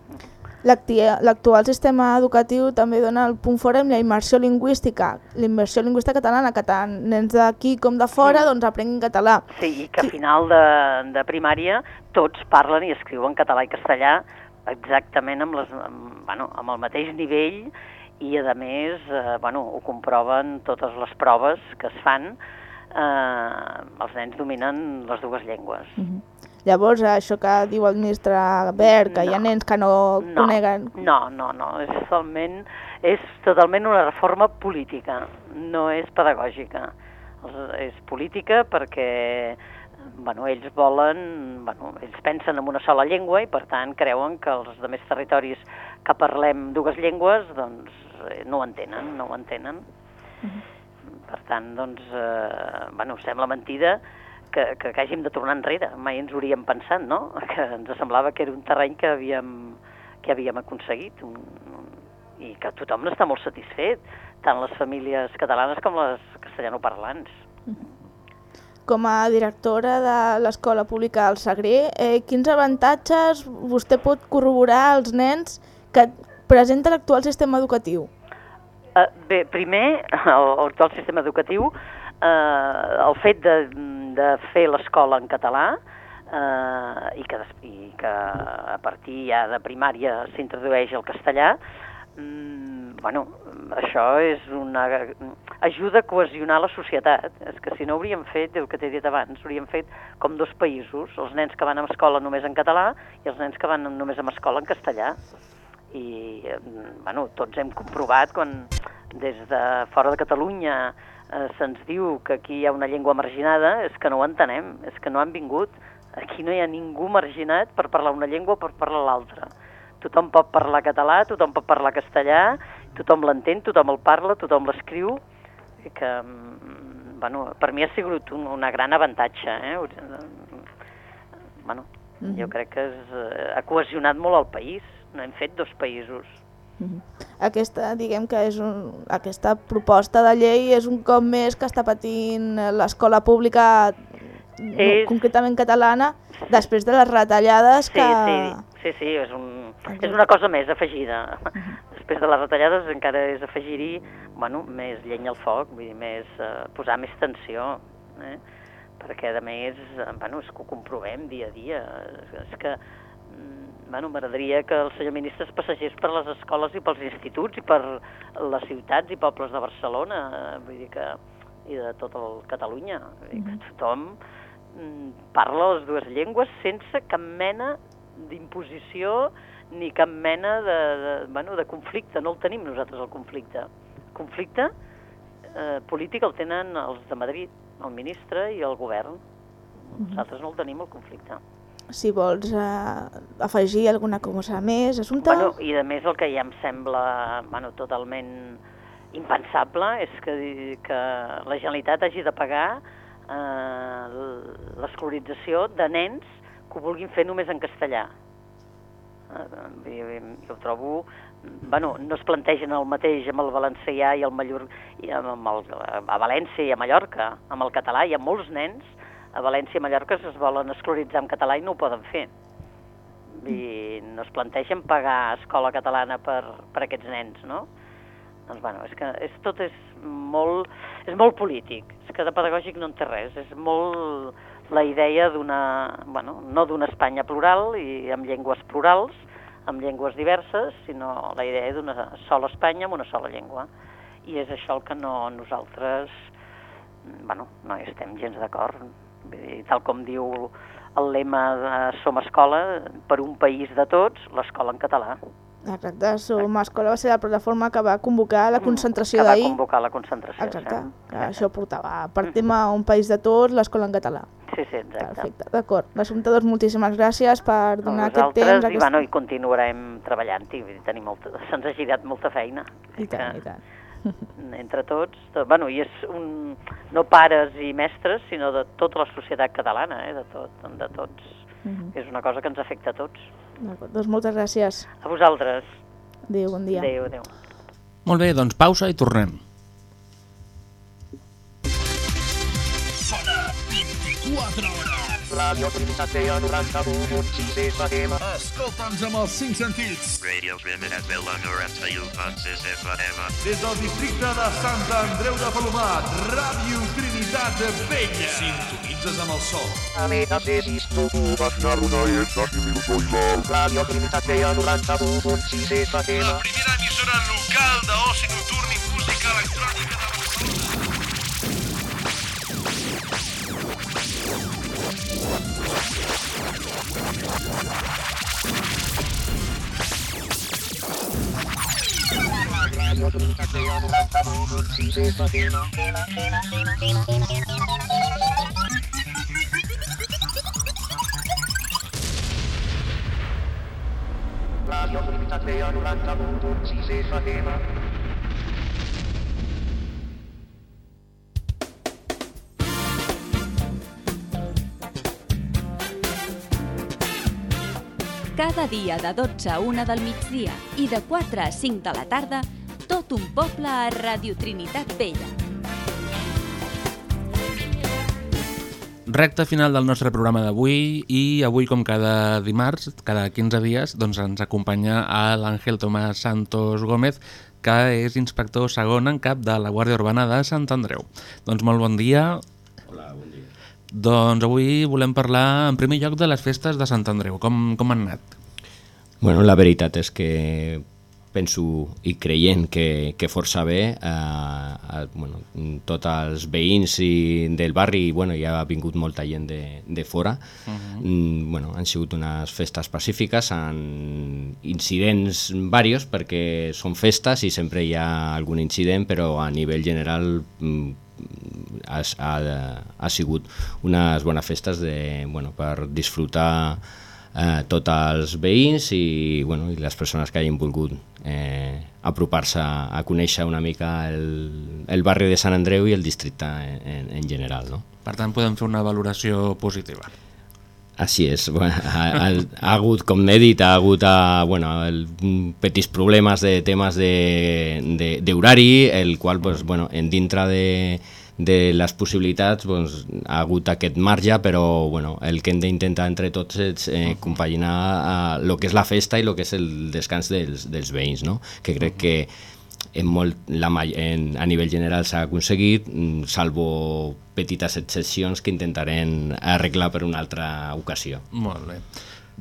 L'acti- L'actual sistema educatiu també dona el punt fort amb la immersió lingüística, la immersió lingüística catalana, que tant nens d'aquí com de fora doncs aprenguin català. Sí, i que a final de, de primària tots parlen i escriuen català i castellà exactament amb, les, amb, bueno, amb el mateix nivell i a més eh, bueno, ho comproven totes les proves que es fan eh, els nens dominen les dues llengües. Mhm. Llavors, això que diu el ministre Bert, que hi ha nens que no, No, coneguen... no, no, no, és totalment, és totalment una reforma política, no és pedagògica. És política perquè bueno, ells volen, bueno, ells pensen en una sola llengua i per tant creuen que els de més territoris que parlem dues llengües doncs eh, no ho entenen, no ho entenen. Per tant, doncs, eh, bueno, sembla mentida que, que, que hàgim de tornar enrere. Mai ens hauríem pensat, no? Que ens semblava que era un terreny que havíem, que havíem aconseguit un, un, i que tothom n'està molt satisfet, tant les famílies catalanes com les castellanoparlants. Com a directora de l'Escola Pública del Sagré, eh, quins avantatges vostè pot corroborar als nens que presenta l'actual sistema educatiu? Uh, bé, primer, el, el actual sistema educatiu, uh, el fet de, de fer l'escola en català uh, i, que, i que a partir ja de primària s'introdueix el castellà, mm, bueno, això és una, ajuda a cohesionar la societat. És que si no hauríem fet, el que t'he dit abans, hauríem fet com dos països, els nens que van a escola només en català i els nens que van només a escola en castellà i bueno, tots hem comprovat quan des de fora de Catalunya eh, se'ns diu que aquí hi ha una llengua marginada, és que no ho entenem, és que no han vingut. Aquí no hi ha ningú marginat per parlar una llengua o per parlar l'altra. Tothom pot parlar català, tothom pot parlar castellà, tothom l'entén, tothom el parla, tothom l'escriu, que, mm, bueno, per mi ha sigut un, una gran avantatge, eh? Bueno, Mhm. jo crec que és, eh, ha cohesionat molt el país, no hem fet dos països. Mhm. Aquesta, diguem que és un, aquesta proposta de llei és un cop més que està patint l'escola pública, És- concretament catalana, després de les retallades Sí, que... sí, sí, sí, és, un, és una cosa més afegida. Després de les retallades encara és afegir-hi bueno, més llenya al foc, vull dir, més, eh, posar més tensió, eh? perquè a més, eh, bueno, és que ho comprovem dia a dia, és, és que mm, bueno, m'agradaria que el senyor ministre es passegés per les escoles i pels instituts i per les ciutats i pobles de Barcelona, eh, vull dir que i de tot el Catalunya, vull dir que tothom mm, parla les dues llengües sense cap mena d'imposició ni cap mena de, de, bueno, de conflicte, no el tenim nosaltres el conflicte. Conflicte eh, polític el tenen els de Madrid, el ministre i el govern. Nosaltres no el tenim el conflicte. Si vols eh, afegir alguna cosa més, assumpte... Bueno, I a més el que ja em sembla bueno, totalment impensable és que, que la Generalitat hagi de pagar eh, l'escolarització de nens que ho vulguin fer només en castellà. Eh, jo, trobo... Bueno, no es plantegen el mateix amb el valencià i el mallor... I amb el, a València i a Mallorca, amb el català. Hi ha molts nens a València i Mallorca es volen escolaritzar en català i no ho poden fer. I no es plantegen pagar escola catalana per, per aquests nens, no? Doncs, bueno, és que és, tot és molt, és molt polític, és que de pedagògic no en té res, és molt la idea d'una, bueno, no d'una Espanya plural i amb llengües plurals, amb llengües diverses, sinó la idea d'una sola Espanya amb una sola llengua. I és això el que no nosaltres, bueno, no hi estem gens d'acord. Tal com diu el lema de Som Escola, per un país de tots, l'escola en català. Exacte, Som Escola va ser la plataforma que va convocar la concentració Mm, que va d'ahir. convocar la concentració. Exacte, sí. que això portava per tema un país de tots, l'escola en català. Sí, sí, exacte. Perfecte, d'acord. L'assumpte, doncs, moltíssimes gràcies per donar aquest Nosaltres, temps. i, Aquest... bueno, i continuarem treballant-hi, tenim molta, se'ns ha girat molta feina. I tant, i tant. Entre tots, tot, bueno, i és un, no pares i mestres, sinó de tota la societat catalana, eh, de, tot, de tots. Mhm. És una cosa que ens afecta a tots. D'acord, doncs moltes gràcies. A vosaltres. Adéu, bon dia. Adéu, adéu. Molt bé, doncs pausa i tornem. Radio Trinitat Vella 91.6 FM. Escolta'ns amb els cinc sentits. Radio Trinitat Vella 91.6 FM. Des del districte de Sant Andreu de Palomat, Ràdio Trinitat Vella. Sintonitzes amb el sol. A més, és tu, Radio Trinitat Vella 91.6 FM. La primera emissora local d'oci nocturn i música electrònica Radio Trinitat Vella 91.6 Cada dia de 12 a 1 del migdia i de 4 a 5 de la tarda, tot un poble a Radio Trinitat Vella. Recte final del nostre programa d'avui i avui, com cada dimarts, cada 15 dies, doncs ens acompanya l'Àngel Tomàs Santos Gómez, que és inspector segon en cap de la Guàrdia Urbana de Sant Andreu. Doncs molt bon dia. Hola, bon dia. Doncs avui volem parlar en primer lloc de les festes de Sant Andreu. Com, com han anat? Bueno, la veritat és que penso i creient que, que força bé eh, eh, bueno, tots els veïns i del barri bueno, ja ha vingut molta gent de, de fora uh -huh. mm, bueno, han sigut unes festes pacífiques han incidents varios perquè són festes i sempre hi ha algun incident però a nivell general mm, ha, ha, ha sigut unes bones festes de, bueno, per disfrutar eh, tots els veïns i, bueno, i les persones que hagin volgut eh, apropar-se a conèixer una mica el, el barri de Sant Andreu i el districte en, en general. No? Per tant, podem fer una valoració positiva. Així és, bueno, ha, ha, ha hagut, com he dit, ha hagut a, bueno, el, petits problemes de temes d'horari, el qual pues, bueno, en dintre de, de les possibilitats doncs, ha hagut aquest marge, però bueno, el que hem d'intentar entre tots és eh, compaginar el que és la festa i el que és el descans dels, dels veïns, no? que crec que en molt, la, en, a nivell general s'ha aconseguit, mm, salvo petites excepcions que intentarem arreglar per una altra ocasió. Molt bé.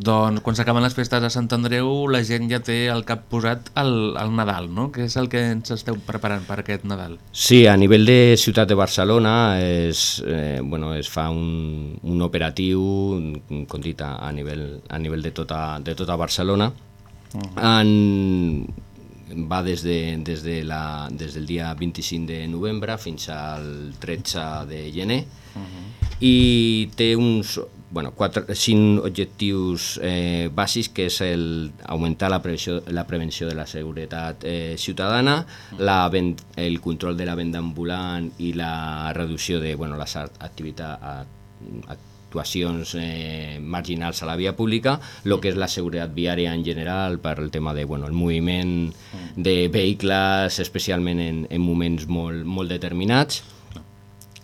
Doncs quan s'acaben les festes a Sant Andreu la gent ja té el cap posat al, al Nadal, no? Que és el que ens esteu preparant per aquest Nadal. Sí, a nivell de ciutat de Barcelona es, eh, bueno, es fa un, un operatiu, com dit, a, a, nivell, a nivell de tota, de tota Barcelona. Uh -huh. en, va des, de, des, de la, des del dia 25 de novembre fins al 13 de gener uh -huh. i té uns bueno, quatre, cinc objectius eh, bàsics, que és el, augmentar la prevenció, la prevenció de la seguretat eh, ciutadana, la ven, el control de la venda ambulant i la reducció de bueno, les activitats actuacions eh, marginals a la via pública, el que és la seguretat viària en general per el tema de bueno, el moviment de vehicles, especialment en, en moments molt, molt determinats.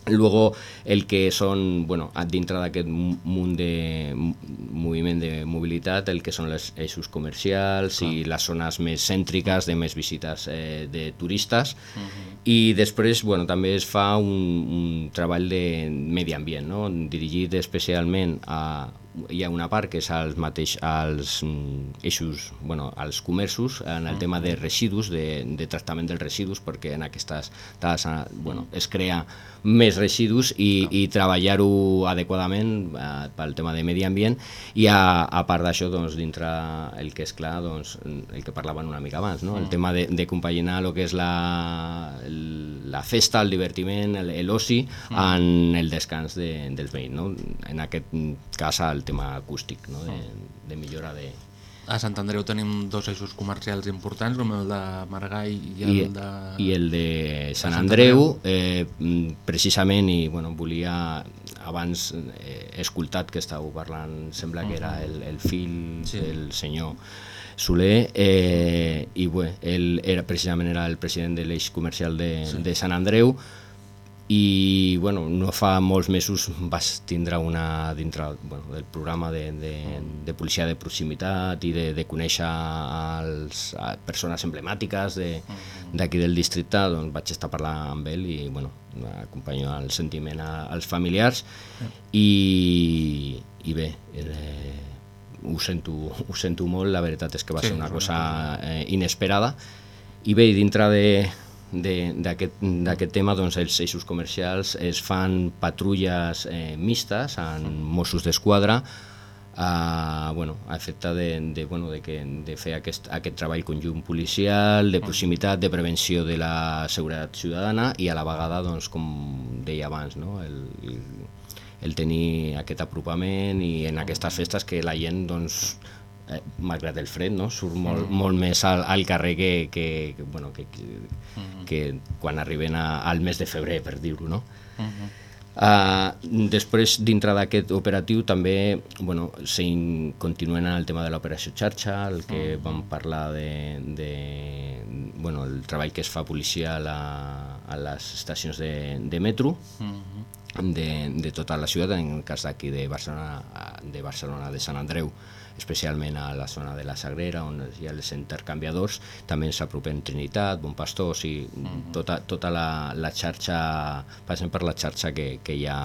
Luego, el que són, bueno, dintre d'aquest munt de moviment de mobilitat, el que són els eixos comercials ah. i les zones més cèntriques de més visites eh, de turistes. Uh -huh. I després, bueno, també es fa un, un treball de medi ambient, no? dirigit especialment a hi ha una part que és als mateix, als eixos, bueno, als comerços, en el tema de residus, de, de tractament dels residus, perquè en aquestes dades bueno, es crea més residus i, i treballar-ho adequadament eh, pel tema de medi ambient i a, a part d'això, doncs, dintre el que és clar, doncs, el que parlaven una mica abans, no? el tema de, de compaginar el que és la, la festa, el divertiment, l'oci en el descans de, dels veïns. No? En aquest cas, el tema acústic, no? de, de millora de... A Sant Andreu tenim dos eixos comercials importants, com el de Maragall i el I, de... I el de Sant Andreu, eh, precisament, i bueno, volia abans eh, he escoltat que estàveu parlant, sembla que era el, el fill sí. del senyor Soler, eh, i bé, ell era, precisament era el president de l'eix comercial de, sí. de Sant Andreu, i bueno, no fa molts mesos vas tindre una dintre bueno, del programa de, de, de policia de proximitat i de, de conèixer els, a persones emblemàtiques d'aquí de, del districte, doncs vaig estar parlant amb ell i bueno, acompanyo el sentiment a, als familiars. I, i bé, eh, ho, sento, ho sento molt, la veritat és que va Sí, ser una cosa eh, inesperada. I bé, dintre de- d'aquest tema doncs, els eixos comercials es fan patrulles eh, mixtes amb Mossos d'Esquadra a, bueno, a efecte de, de, bueno, de, que, de fer aquest, aquest treball conjunt policial, de proximitat, de prevenció de la seguretat ciutadana i a la vegada, doncs, com deia abans, no? el, el, el tenir aquest apropament i en aquestes festes que la gent doncs, eh, malgrat el fred, no? surt molt, Mm. molt més al, al carrer que, que, que, bueno, que, que, Mm-hmm. que quan arriben a, al mes de febrer, per dir-ho. No? Mhm. Uh, després, dintre d'aquest operatiu, també bueno, continuen en el tema de l'operació xarxa, el que Mhm. vam parlar de, de bueno, el treball que es fa policia a, la, a les estacions de, de metro, Mhm. de, de tota la ciutat, en el cas d'aquí de Barcelona, de Barcelona de Sant Andreu, especialment a la zona de la Sagrera, on hi ha els intercanviadors, també ens apropem Trinitat, Bon Pastor, o sigui, tota, tota la, la xarxa, passem per la xarxa que, que hi ha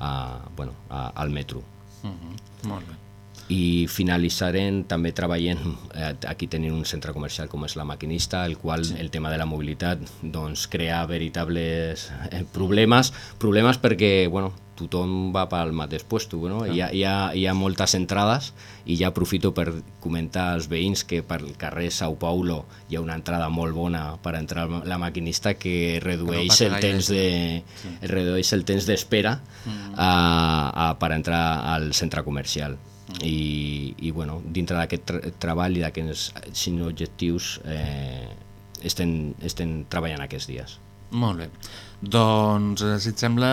a, bueno, a, al metro. Mhm. Molt bé. I finalitzarem també treballant, eh, aquí tenim un centre comercial com és la Maquinista, el qual sí. el tema de la mobilitat doncs, crea veritables eh, problemes, problemes perquè bueno, tothom va pel mateix puesto, no? hi, ha, hi, ha, hi ha moltes entrades i ja aprofito per comentar als veïns que pel carrer Sao Paulo hi ha una entrada molt bona per entrar la maquinista que redueix el temps de, Sí. redueix el temps d'espera Mm. a, a, per entrar al centre comercial. I, i bueno, dintre d'aquest tra treball i d'aquests cinc objectius eh, estem, estem treballant aquests dies. Molt bé. Doncs, eh, si et sembla,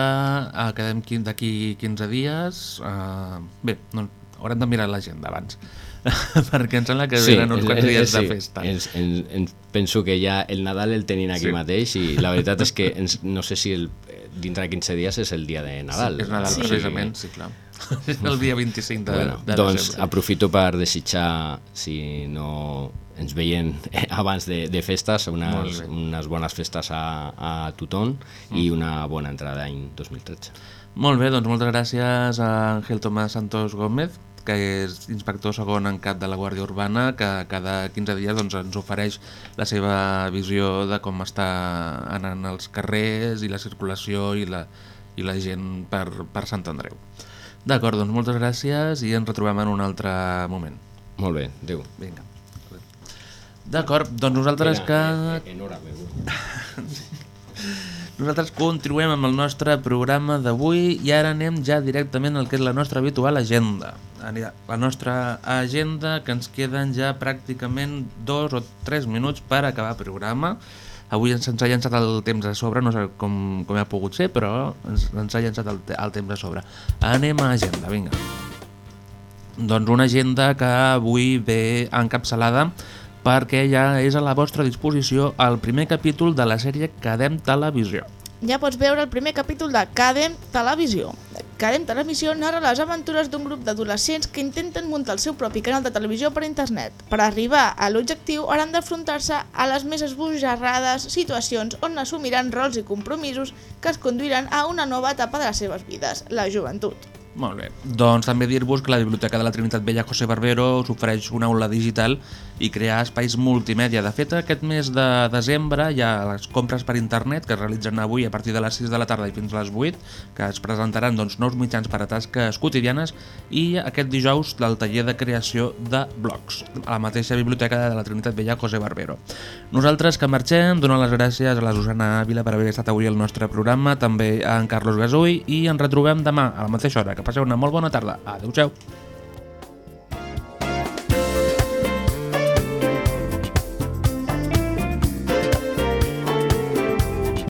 eh, quedem d'aquí 15 dies. Uh, bé, no, haurem de mirar l'agenda abans, perquè em sembla que venen uns quants dies sí, de festa. Ens, ens, ens penso que ja el Nadal el tenim aquí Sí. sí. mateix i la veritat és que ens, no sé si el, dintre de 15 dies és el dia de Nadal. Sí, és Nadal, Sí. precisament, sí, clar. El dia 25 de, bueno, de doncs desembre. aprofito per desitjar, si no ens veiem abans de, de festes, unes, unes bones festes a, a tothom i una bona entrada d'any 2013. Molt bé, doncs moltes gràcies a Ángel Tomás Santos Gómez, que és inspector segon en cap de la Guàrdia Urbana, que cada 15 dies doncs, ens ofereix la seva visió de com està anant els carrers i la circulació i la, i la gent per, per Sant Andreu. D'acord, doncs moltes gràcies i ens retrobem en un altre moment. Molt bé, adéu. Vinga. D'acord, doncs nosaltres que... En hora, meu. Nosaltres continuem amb el nostre programa d'avui i ara anem ja directament al que és la nostra habitual agenda. La nostra agenda que ens queden ja pràcticament dos o tres minuts per acabar el programa. Avui ens, ens ha llançat el temps a sobre, no sé com, com ha pogut ser, però ens, ens ha llançat el, el temps a sobre. Anem a agenda, vinga. Doncs una agenda que avui ve encapçalada perquè ja és a la vostra disposició el primer capítol de la sèrie Cadem Televisió. Ja pots veure el primer capítol de Cadem Televisió. Cadem Televisió narra les aventures d'un grup d'adolescents que intenten muntar el seu propi canal de televisió per internet. Per arribar a l'objectiu hauran d'afrontar-se a les més esbojarrades situacions on assumiran rols i compromisos que es conduiran a una nova etapa de les seves vides, la joventut. Molt bé. Doncs també dir-vos que la Biblioteca de la Trinitat Vella José Barbero us ofereix una aula digital i crear espais multimèdia. De fet, aquest mes de desembre hi ha les compres per internet que es realitzen avui a partir de les 6 de la tarda i fins a les 8, que es presentaran doncs, nous mitjans per a tasques quotidianes i aquest dijous del taller de creació de blogs a la mateixa Biblioteca de la Trinitat Vella José Barbero. Nosaltres que marxem, donem les gràcies a la Susana Ávila per haver estat avui al nostre programa, també a en Carlos Gasull i ens retrobem demà a la mateixa hora. Que passeu una molt bona tarda. Adéu-siau.